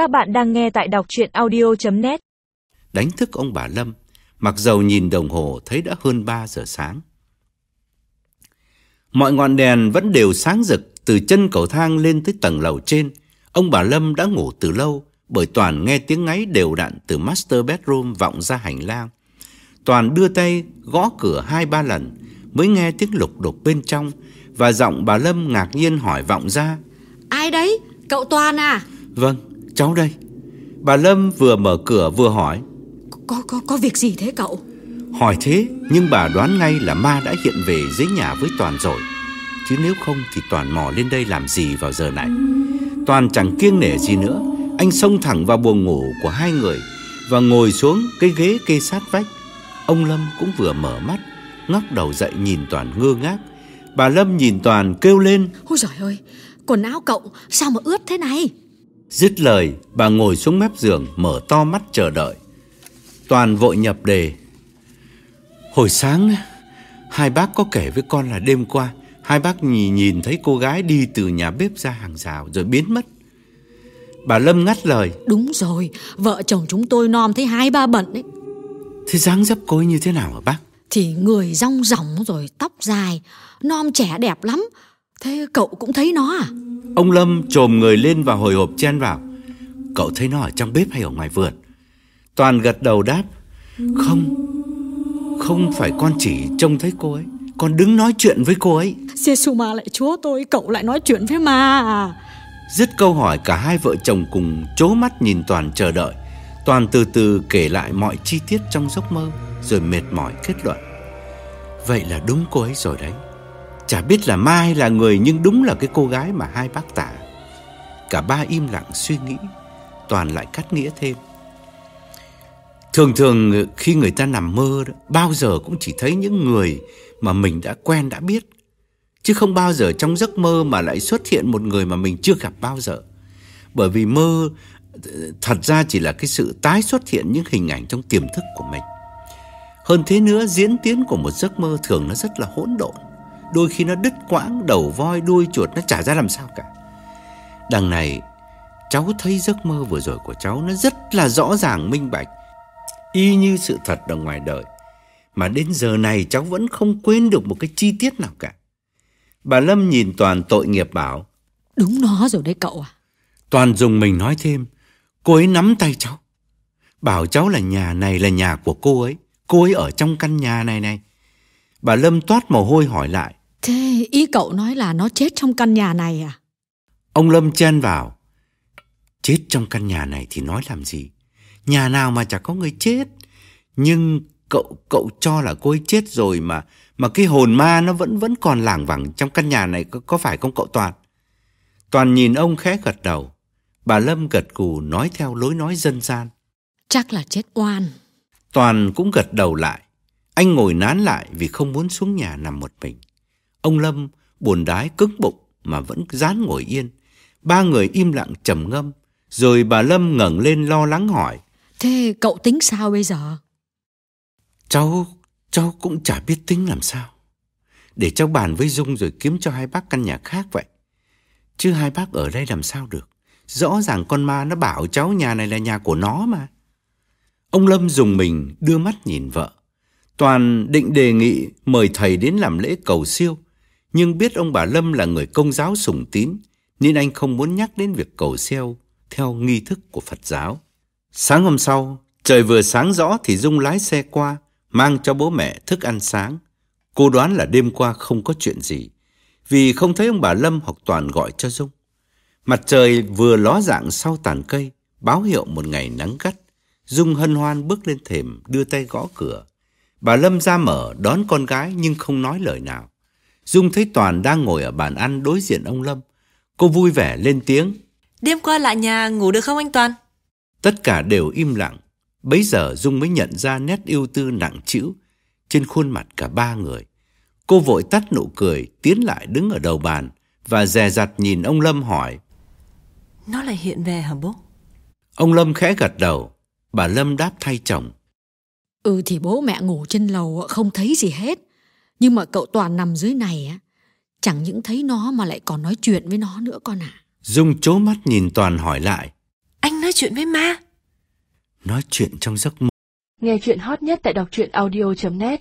Các bạn đang nghe tại đọc chuyện audio.net Đánh thức ông bà Lâm, mặc dầu nhìn đồng hồ thấy đã hơn 3 giờ sáng. Mọi ngọn đèn vẫn đều sáng rực từ chân cầu thang lên tới tầng lầu trên. Ông bà Lâm đã ngủ từ lâu bởi Toàn nghe tiếng ngáy đều đặn từ master bedroom vọng ra hành lang. Toàn đưa tay gõ cửa hai ba lần mới nghe tiếng lục đục bên trong và giọng bà Lâm ngạc nhiên hỏi vọng ra. Ai đấy? Cậu Toàn à? Vâng, cháu đây. Bà Lâm vừa mở cửa vừa hỏi. Có có có việc gì thế cậu? Hỏi thế nhưng bà đoán ngay là ma đã hiện về dưới nhà với Toàn rồi. Chứ nếu không thì Toàn mò lên đây làm gì vào giờ này. Toàn chẳng kiêng nể gì nữa. Anh xông thẳng vào buồng ngủ của hai người và ngồi xuống cái ghế kê sát vách. Ông Lâm cũng vừa mở mắt, ngóc đầu dậy nhìn Toàn ngơ ngác. Bà Lâm nhìn Toàn kêu lên. Ôi giời ơi, quần áo cậu sao mà ướt thế này? Dứt lời, bà ngồi xuống mép giường, mở to mắt chờ đợi. Toàn vội nhập đề. Hồi sáng, hai bác có kể với con là đêm qua, hai bác nhìn, nhìn thấy cô gái đi từ nhà bếp ra hàng rào rồi biến mất. Bà Lâm ngắt lời. Đúng rồi, vợ chồng chúng tôi nom thấy hai ba bận đấy. Thế dáng dấp cô ấy như thế nào hả bác? Thì người rong ròng rồi tóc dài, nom trẻ đẹp lắm. Thế cậu cũng thấy nó à? Ông Lâm trồm người lên và hồi hộp chen vào. Cậu thấy nó ở trong bếp hay ở ngoài vườn? Toàn gật đầu đáp. Không, không phải con chỉ trông thấy cô ấy. Con đứng nói chuyện với cô ấy. giê ma lại chúa tôi, cậu lại nói chuyện với ma à? Dứt câu hỏi cả hai vợ chồng cùng chố mắt nhìn Toàn chờ đợi. Toàn từ từ kể lại mọi chi tiết trong giấc mơ rồi mệt mỏi kết luận. Vậy là đúng cô ấy rồi đấy. Chả biết là ma hay là người nhưng đúng là cái cô gái mà hai bác tả. Cả ba im lặng suy nghĩ, Toàn lại cắt nghĩa thêm. Thường thường khi người ta nằm mơ đó, bao giờ cũng chỉ thấy những người mà mình đã quen đã biết. Chứ không bao giờ trong giấc mơ mà lại xuất hiện một người mà mình chưa gặp bao giờ. Bởi vì mơ thật ra chỉ là cái sự tái xuất hiện những hình ảnh trong tiềm thức của mình. Hơn thế nữa, diễn tiến của một giấc mơ thường nó rất là hỗn độn. Đôi khi nó đứt quãng, đầu voi, đuôi chuột nó chả ra làm sao cả. Đằng này, cháu thấy giấc mơ vừa rồi của cháu nó rất là rõ ràng minh bạch. Y như sự thật ở ngoài đời. Mà đến giờ này cháu vẫn không quên được một cái chi tiết nào cả. Bà Lâm nhìn Toàn tội nghiệp bảo. Đúng nó rồi đấy cậu à. Toàn dùng mình nói thêm. Cô ấy nắm tay cháu. Bảo cháu là nhà này là nhà của cô ấy. Cô ấy ở trong căn nhà này này. Bà Lâm toát mồ hôi hỏi lại. Thế ý cậu nói là nó chết trong căn nhà này à? Ông Lâm chen vào. Chết trong căn nhà này thì nói làm gì? Nhà nào mà chả có người chết. Nhưng cậu cậu cho là cô ấy chết rồi mà mà cái hồn ma nó vẫn vẫn còn lảng vảng trong căn nhà này có, có phải không cậu Toàn? Toàn nhìn ông khẽ gật đầu. Bà Lâm gật cù nói theo lối nói dân gian. Chắc là chết oan. Toàn cũng gật đầu lại. Anh ngồi nán lại vì không muốn xuống nhà nằm một mình. Ông Lâm buồn đái cứng bụng mà vẫn dán ngồi yên. Ba người im lặng trầm ngâm. Rồi bà Lâm ngẩng lên lo lắng hỏi. Thế cậu tính sao bây giờ? Cháu, cháu cũng chả biết tính làm sao. Để cháu bàn với Dung rồi kiếm cho hai bác căn nhà khác vậy. Chứ hai bác ở đây làm sao được. Rõ ràng con ma nó bảo cháu nhà này là nhà của nó mà. Ông Lâm dùng mình đưa mắt nhìn vợ. Toàn định đề nghị mời thầy đến làm lễ cầu siêu. Nhưng biết ông bà Lâm là người công giáo sùng tín, nên anh không muốn nhắc đến việc cầu siêu theo nghi thức của Phật giáo. Sáng hôm sau, trời vừa sáng rõ thì Dung lái xe qua, mang cho bố mẹ thức ăn sáng. Cô đoán là đêm qua không có chuyện gì, vì không thấy ông bà Lâm hoặc Toàn gọi cho Dung. Mặt trời vừa ló dạng sau tàn cây, báo hiệu một ngày nắng gắt. Dung hân hoan bước lên thềm, đưa tay gõ cửa. Bà Lâm ra mở đón con gái nhưng không nói lời nào. Dung thấy Toàn đang ngồi ở bàn ăn đối diện ông Lâm. Cô vui vẻ lên tiếng. Đêm qua lại nhà ngủ được không anh Toàn? Tất cả đều im lặng. Bấy giờ Dung mới nhận ra nét yêu tư nặng trĩu trên khuôn mặt cả ba người. Cô vội tắt nụ cười, tiến lại đứng ở đầu bàn và dè dặt nhìn ông Lâm hỏi. Nó lại hiện về hả bố? Ông Lâm khẽ gật đầu. Bà Lâm đáp thay chồng. Ừ thì bố mẹ ngủ trên lầu không thấy gì hết. Nhưng mà cậu Toàn nằm dưới này á, chẳng những thấy nó mà lại còn nói chuyện với nó nữa con ạ. Dung chố mắt nhìn Toàn hỏi lại. Anh nói chuyện với ma Nói chuyện trong giấc mơ Nghe chuyện hot nhất tại đọc truyện audio.net